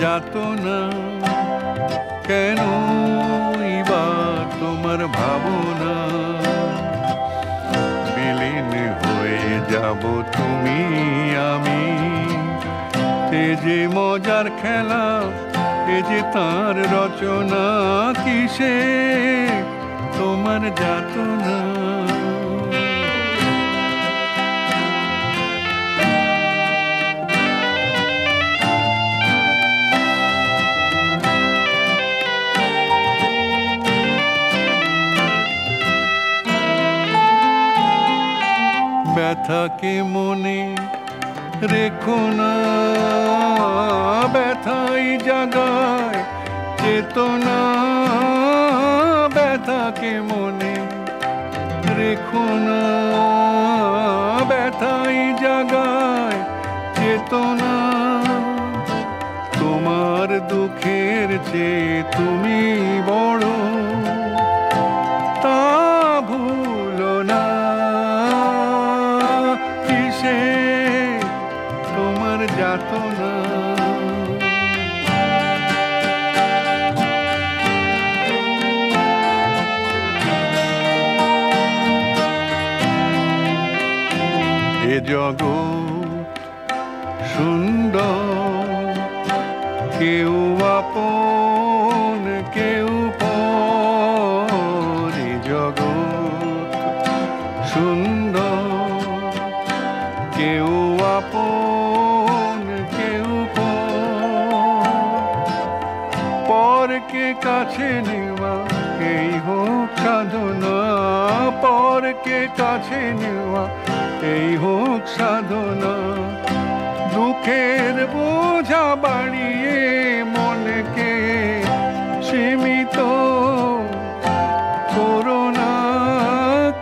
যাতনা। কেন বা তোমার ভাবনা? বিলীন হয়ে যাব তুমি, আমি। এ যে মজার খেলা, এ যে তার রচনা, কিসে তোমার যাতনা? ব্যথাকে মনে। রেখো না, ব্যথাই জাগায় চেতনা। ব্যথাকে মনে। রেখো না, ব্যথাই জাগায় চেতনা। তোমার দুঃখের চেয়ে তুমি বড় যাতনা এ জগৎ সুন্দর কেউ আপন কেউ পর জগৎ সুন্দর পরকে কাছে নেওয়া? এই হোক সাধনা পরকে কাছে নেওয়া? এই হোক সাধনা, দুঃখের বোঝা বাড়িয়ে মনকে সীমিত করোনা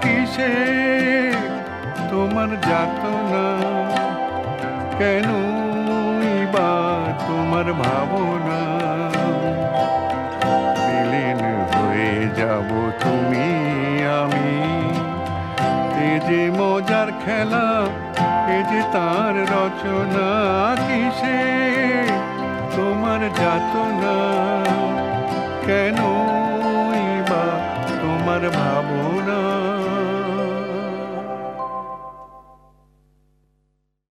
কিসে? তোমার যাতনা কেন যাব তুমি, আমি। এ যে মজার খেলা, এ যে তার রচনা, কিসে তোমার যাতনা? কেন তোমার ভাবনা?